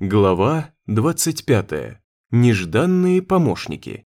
Глава 25. Нежданные помощники.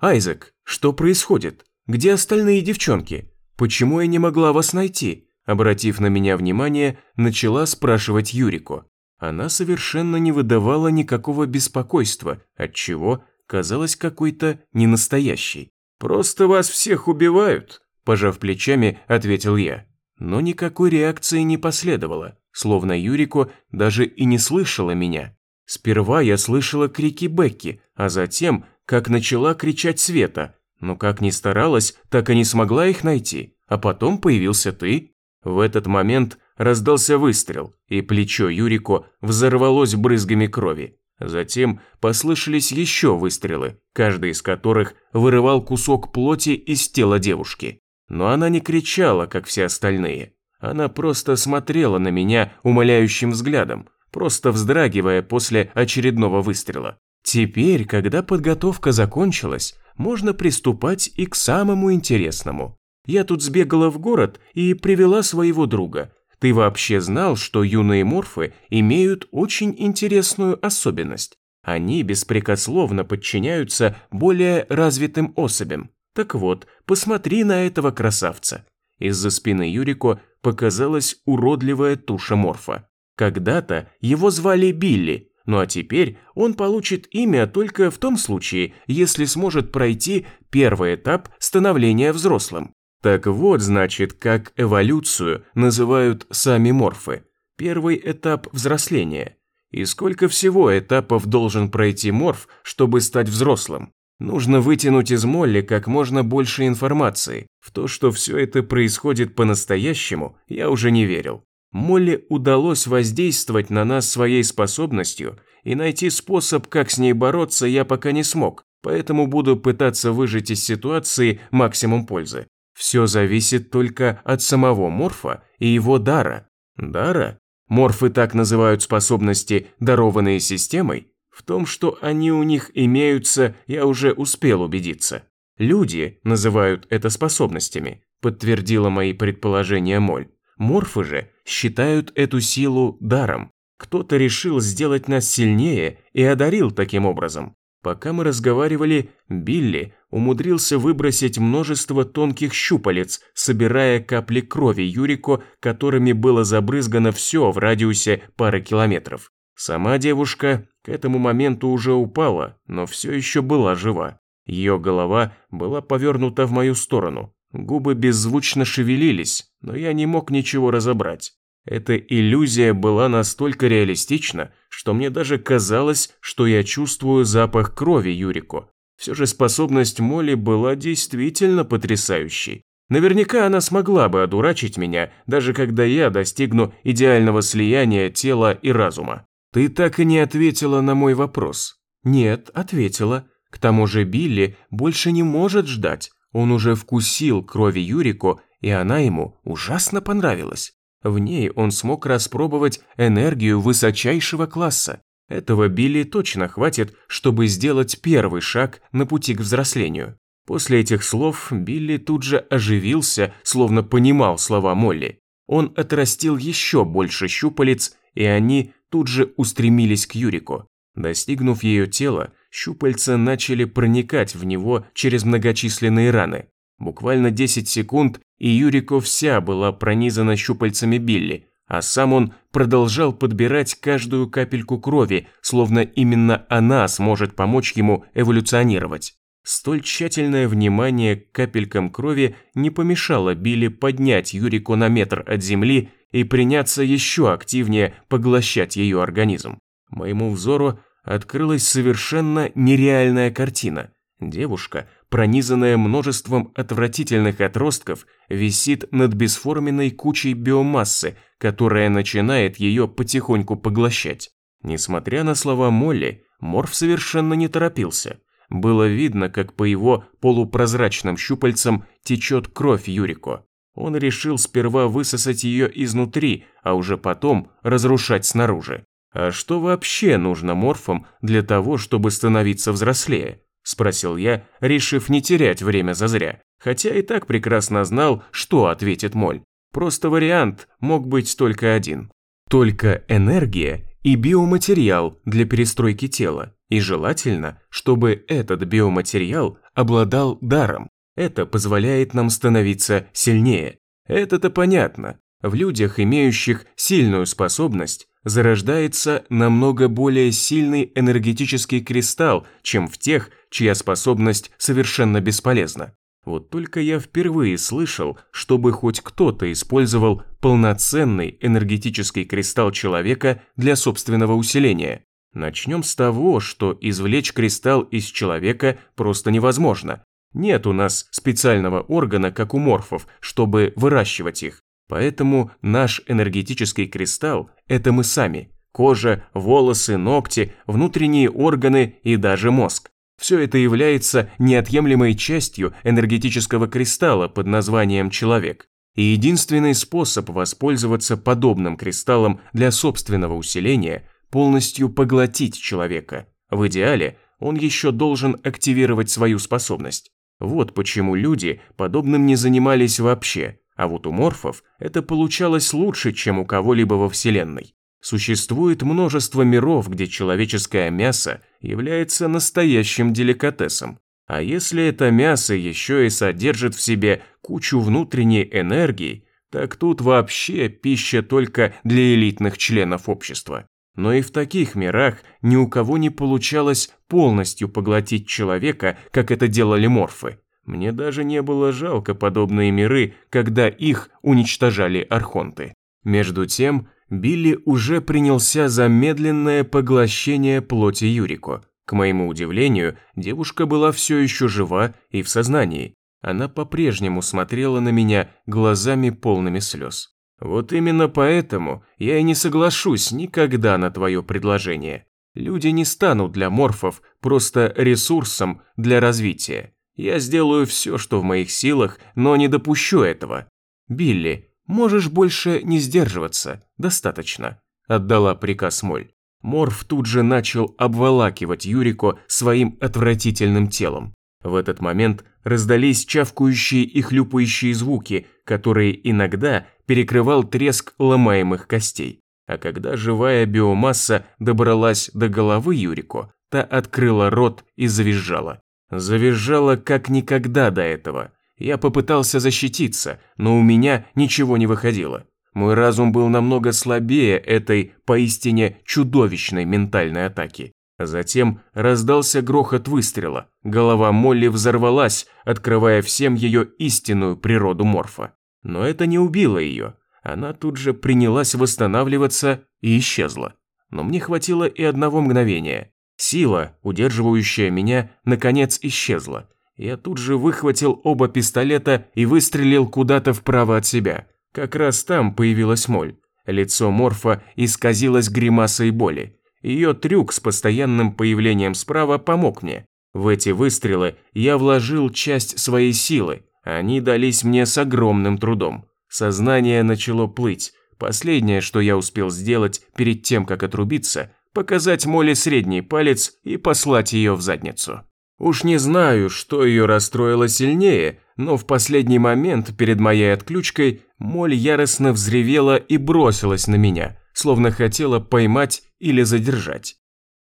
«Айзек, что происходит? Где остальные девчонки? Почему я не могла вас найти?» Обратив на меня внимание, начала спрашивать Юрику. Она совершенно не выдавала никакого беспокойства, отчего казалась какой-то ненастоящей. «Просто вас всех убивают», – пожав плечами, ответил я. Но никакой реакции не последовало словно Юрико даже и не слышала меня. Сперва я слышала крики Бекки, а затем, как начала кричать Света, но как ни старалась, так и не смогла их найти, а потом появился ты. В этот момент раздался выстрел, и плечо Юрико взорвалось брызгами крови. Затем послышались еще выстрелы, каждый из которых вырывал кусок плоти из тела девушки. Но она не кричала, как все остальные. Она просто смотрела на меня умоляющим взглядом, просто вздрагивая после очередного выстрела. Теперь, когда подготовка закончилась, можно приступать и к самому интересному. Я тут сбегала в город и привела своего друга. Ты вообще знал, что юные морфы имеют очень интересную особенность? Они беспрекословно подчиняются более развитым особям. Так вот, посмотри на этого красавца. Из-за спины Юрико показалась уродливая туша морфа. Когда-то его звали Билли, ну а теперь он получит имя только в том случае, если сможет пройти первый этап становления взрослым. Так вот, значит, как эволюцию называют сами морфы. Первый этап взросления. И сколько всего этапов должен пройти морф, чтобы стать взрослым? Нужно вытянуть из Молли как можно больше информации. В то, что все это происходит по-настоящему, я уже не верил. Молли удалось воздействовать на нас своей способностью, и найти способ, как с ней бороться, я пока не смог, поэтому буду пытаться выжать из ситуации максимум пользы. Все зависит только от самого Морфа и его дара. Дара? Морфы так называют способности, дарованные системой? В том, что они у них имеются, я уже успел убедиться. Люди называют это способностями, подтвердила мои предположения Моль. Морфы же считают эту силу даром. Кто-то решил сделать нас сильнее и одарил таким образом. Пока мы разговаривали, Билли умудрился выбросить множество тонких щупалец, собирая капли крови Юрико, которыми было забрызгано все в радиусе пары километров. Сама девушка к этому моменту уже упала, но все еще была жива. Ее голова была повернута в мою сторону. Губы беззвучно шевелились, но я не мог ничего разобрать. Эта иллюзия была настолько реалистична, что мне даже казалось, что я чувствую запах крови Юрико. Все же способность Молли была действительно потрясающей. Наверняка она смогла бы одурачить меня, даже когда я достигну идеального слияния тела и разума. «Ты так и не ответила на мой вопрос». «Нет, ответила. К тому же Билли больше не может ждать. Он уже вкусил крови Юрико, и она ему ужасно понравилась. В ней он смог распробовать энергию высочайшего класса. Этого Билли точно хватит, чтобы сделать первый шаг на пути к взрослению. После этих слов Билли тут же оживился, словно понимал слова Молли. Он отрастил еще больше щупалец, и они тут же устремились к Юрику. Достигнув ее тела, щупальца начали проникать в него через многочисленные раны. Буквально 10 секунд, и Юрико вся была пронизана щупальцами Билли, а сам он продолжал подбирать каждую капельку крови, словно именно она сможет помочь ему эволюционировать. Столь тщательное внимание к капелькам крови не помешало Билли поднять Юрико на метр от земли и приняться еще активнее поглощать ее организм. Моему взору открылась совершенно нереальная картина. Девушка, пронизанная множеством отвратительных отростков, висит над бесформенной кучей биомассы, которая начинает ее потихоньку поглощать. Несмотря на слова Молли, Морф совершенно не торопился. Было видно, как по его полупрозрачным щупальцам течет кровь Юрико. Он решил сперва высосать ее изнутри, а уже потом разрушать снаружи. А что вообще нужно морфам для того, чтобы становиться взрослее? Спросил я, решив не терять время зазря. Хотя и так прекрасно знал, что ответит Моль. Просто вариант мог быть только один. Только энергия и биоматериал для перестройки тела, и желательно, чтобы этот биоматериал обладал даром. Это позволяет нам становиться сильнее. Это-то понятно. В людях, имеющих сильную способность, зарождается намного более сильный энергетический кристалл, чем в тех, чья способность совершенно бесполезна. Вот только я впервые слышал, чтобы хоть кто-то использовал полноценный энергетический кристалл человека для собственного усиления. Начнем с того, что извлечь кристалл из человека просто невозможно. Нет у нас специального органа, как у морфов, чтобы выращивать их. Поэтому наш энергетический кристалл – это мы сами. Кожа, волосы, ногти, внутренние органы и даже мозг. Все это является неотъемлемой частью энергетического кристалла под названием человек. И единственный способ воспользоваться подобным кристаллом для собственного усиления – полностью поглотить человека. В идеале он еще должен активировать свою способность. Вот почему люди подобным не занимались вообще, а вот у морфов это получалось лучше, чем у кого-либо во Вселенной. Существует множество миров, где человеческое мясо является настоящим деликатесом. А если это мясо еще и содержит в себе кучу внутренней энергии, так тут вообще пища только для элитных членов общества. Но и в таких мирах ни у кого не получалось полностью поглотить человека, как это делали морфы. Мне даже не было жалко подобные миры, когда их уничтожали архонты. Между тем, Билли уже принялся за медленное поглощение плоти Юрико. К моему удивлению, девушка была все еще жива и в сознании. Она по-прежнему смотрела на меня глазами полными слез. Вот именно поэтому я и не соглашусь никогда на твое предложение. Люди не станут для морфов просто ресурсом для развития. Я сделаю все, что в моих силах, но не допущу этого. Билли, «Можешь больше не сдерживаться, достаточно», – отдала приказ Моль. Морф тут же начал обволакивать Юрико своим отвратительным телом. В этот момент раздались чавкающие и хлюпающие звуки, которые иногда перекрывал треск ломаемых костей. А когда живая биомасса добралась до головы Юрико, та открыла рот и завизжала. Завизжала как никогда до этого. Я попытался защититься, но у меня ничего не выходило. Мой разум был намного слабее этой поистине чудовищной ментальной атаки. Затем раздался грохот выстрела. Голова Молли взорвалась, открывая всем ее истинную природу морфа. Но это не убило ее. Она тут же принялась восстанавливаться и исчезла. Но мне хватило и одного мгновения. Сила, удерживающая меня, наконец исчезла. Я тут же выхватил оба пистолета и выстрелил куда-то вправо от себя. Как раз там появилась моль. Лицо Морфа исказилось гримасой боли. Ее трюк с постоянным появлением справа помог мне. В эти выстрелы я вложил часть своей силы. Они дались мне с огромным трудом. Сознание начало плыть. Последнее, что я успел сделать перед тем, как отрубиться, показать Молли средний палец и послать ее в задницу. Уж не знаю, что ее расстроило сильнее, но в последний момент перед моей отключкой Моль яростно взревела и бросилась на меня, словно хотела поймать или задержать.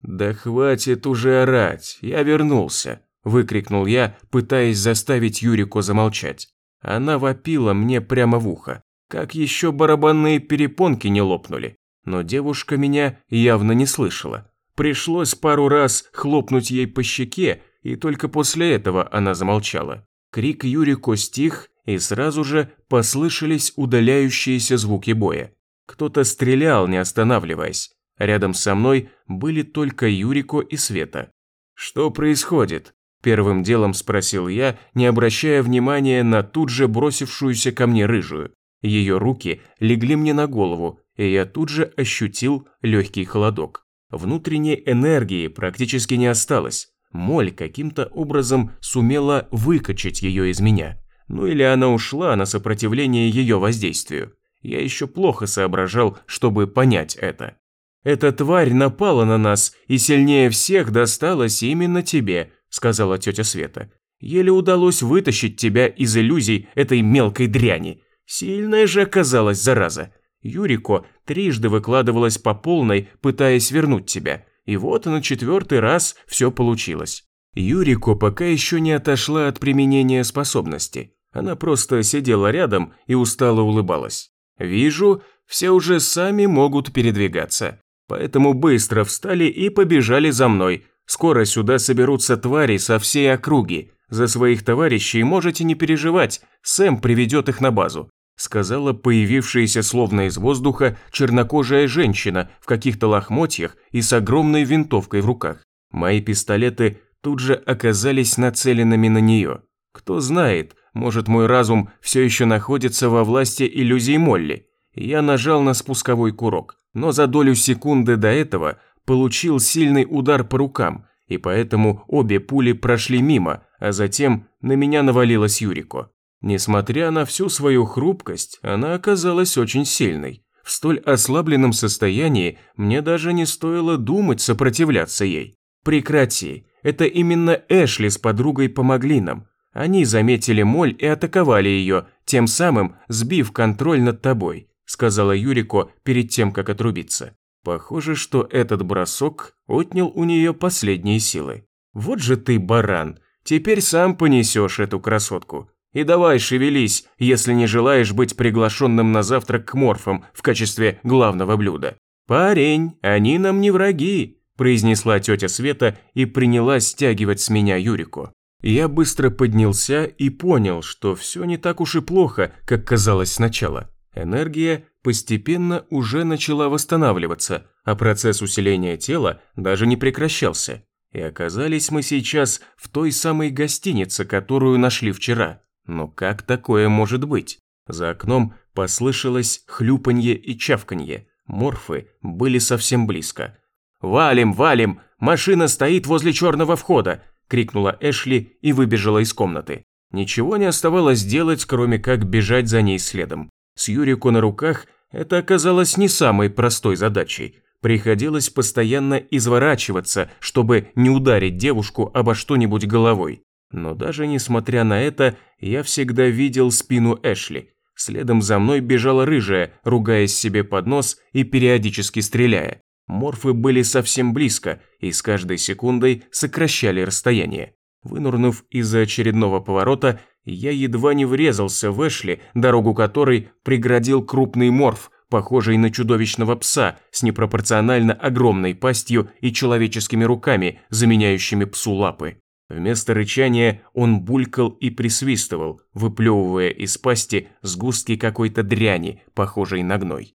«Да хватит уже орать, я вернулся», – выкрикнул я, пытаясь заставить Юрику замолчать. Она вопила мне прямо в ухо, как еще барабанные перепонки не лопнули. Но девушка меня явно не слышала. Пришлось пару раз хлопнуть ей по щеке, и только после этого она замолчала. Крик Юрико стих, и сразу же послышались удаляющиеся звуки боя. Кто-то стрелял, не останавливаясь. Рядом со мной были только Юрико и Света. «Что происходит?» – первым делом спросил я, не обращая внимания на тут же бросившуюся ко мне рыжую. Ее руки легли мне на голову, и я тут же ощутил легкий холодок. Внутренней энергии практически не осталось. Моль каким-то образом сумела выкачать ее из меня. Ну или она ушла на сопротивление ее воздействию. Я еще плохо соображал, чтобы понять это. «Эта тварь напала на нас, и сильнее всех досталась именно тебе», сказала тетя Света. «Еле удалось вытащить тебя из иллюзий этой мелкой дряни. Сильная же оказалась зараза. Юрико трижды выкладывалась по полной, пытаясь вернуть тебя. И вот на четвертый раз все получилось. Юрико пока еще не отошла от применения способности. Она просто сидела рядом и устало улыбалась. «Вижу, все уже сами могут передвигаться. Поэтому быстро встали и побежали за мной. Скоро сюда соберутся твари со всей округи. За своих товарищей можете не переживать, Сэм приведет их на базу», сказала появившаяся словно из воздуха чернокожая женщина в каких-то лохмотьях и с огромной винтовкой в руках. Мои пистолеты тут же оказались нацеленными на нее. Кто знает, может мой разум все еще находится во власти иллюзий Молли. Я нажал на спусковой курок, но за долю секунды до этого получил сильный удар по рукам, и поэтому обе пули прошли мимо, а затем на меня навалилась Юрико. Несмотря на всю свою хрупкость, она оказалась очень сильной. В столь ослабленном состоянии мне даже не стоило думать сопротивляться ей. Прекрати, это именно Эшли с подругой помогли нам. Они заметили моль и атаковали ее, тем самым сбив контроль над тобой, сказала Юрико перед тем, как отрубиться. Похоже, что этот бросок отнял у нее последние силы. Вот же ты баран, теперь сам понесешь эту красотку. И давай шевелись, если не желаешь быть приглашенным на завтрак к морфам в качестве главного блюда. Парень, они нам не враги, произнесла тетя Света и принялась стягивать с меня Юрику. Я быстро поднялся и понял, что все не так уж и плохо, как казалось сначала. Энергия постепенно уже начала восстанавливаться, а процесс усиления тела даже не прекращался. И оказались мы сейчас в той самой гостинице, которую нашли вчера. Но как такое может быть? За окном послышалось хлюпанье и чавканье. Морфы были совсем близко. «Валим, валим! Машина стоит возле черного входа!» – крикнула Эшли и выбежала из комнаты. Ничего не оставалось делать, кроме как бежать за ней следом. С Юрико на руках это оказалось не самой простой задачей. Приходилось постоянно изворачиваться, чтобы не ударить девушку обо что-нибудь головой. Но даже несмотря на это, я всегда видел спину Эшли. Следом за мной бежала рыжая, ругаясь себе под нос и периодически стреляя. Морфы были совсем близко и с каждой секундой сокращали расстояние. Вынурнув из-за очередного поворота, я едва не врезался в Эшли, дорогу которой преградил крупный морф, похожий на чудовищного пса с непропорционально огромной пастью и человеческими руками, заменяющими псу лапы. Вместо рычания он булькал и присвистывал, выплевывая из пасти сгустки какой-то дряни, похожей на гной.